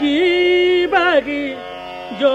दीबारिबा जो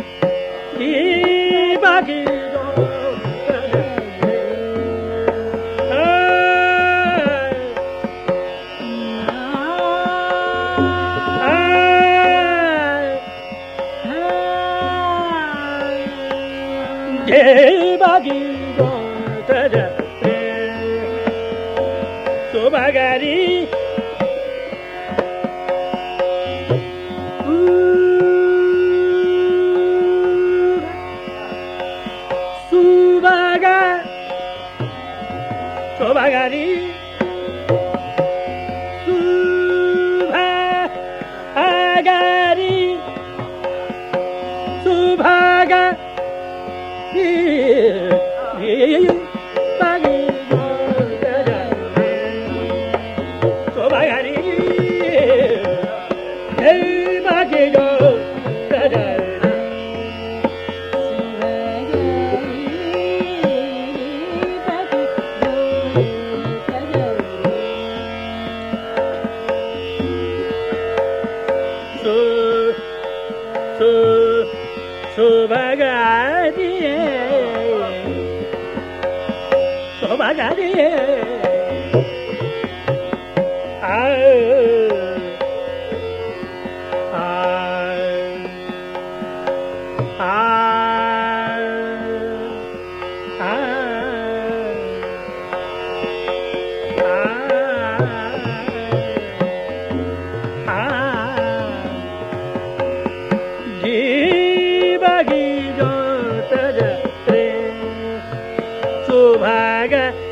대박이고 터졌대. 도마가리. 수박아. 도마가리.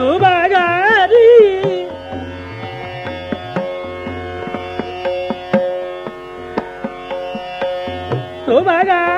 Oh my god!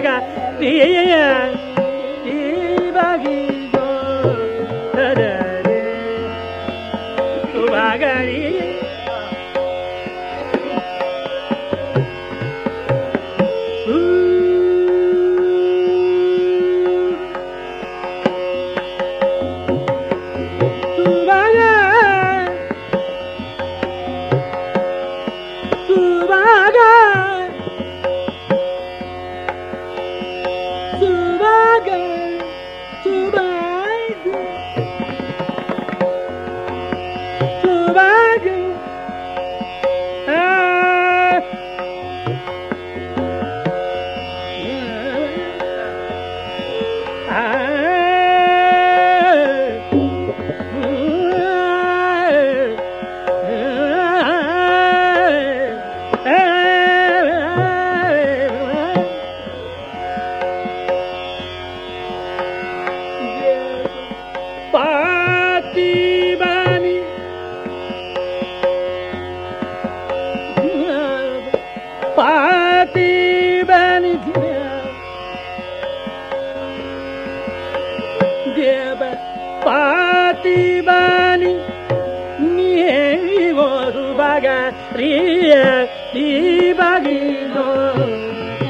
I got ಸರಿ ಗೋ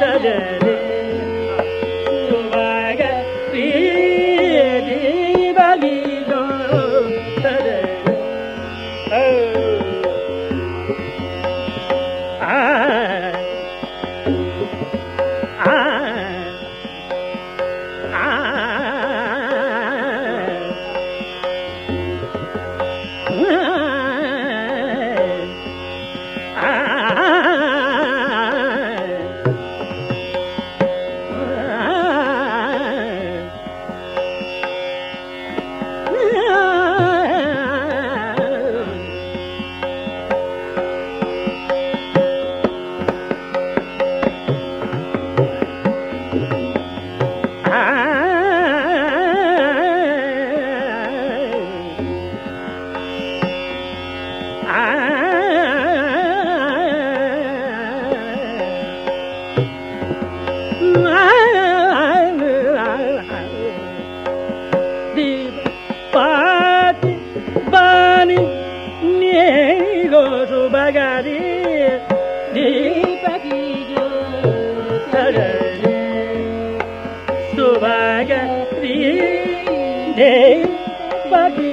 ಸಜಯ Bagi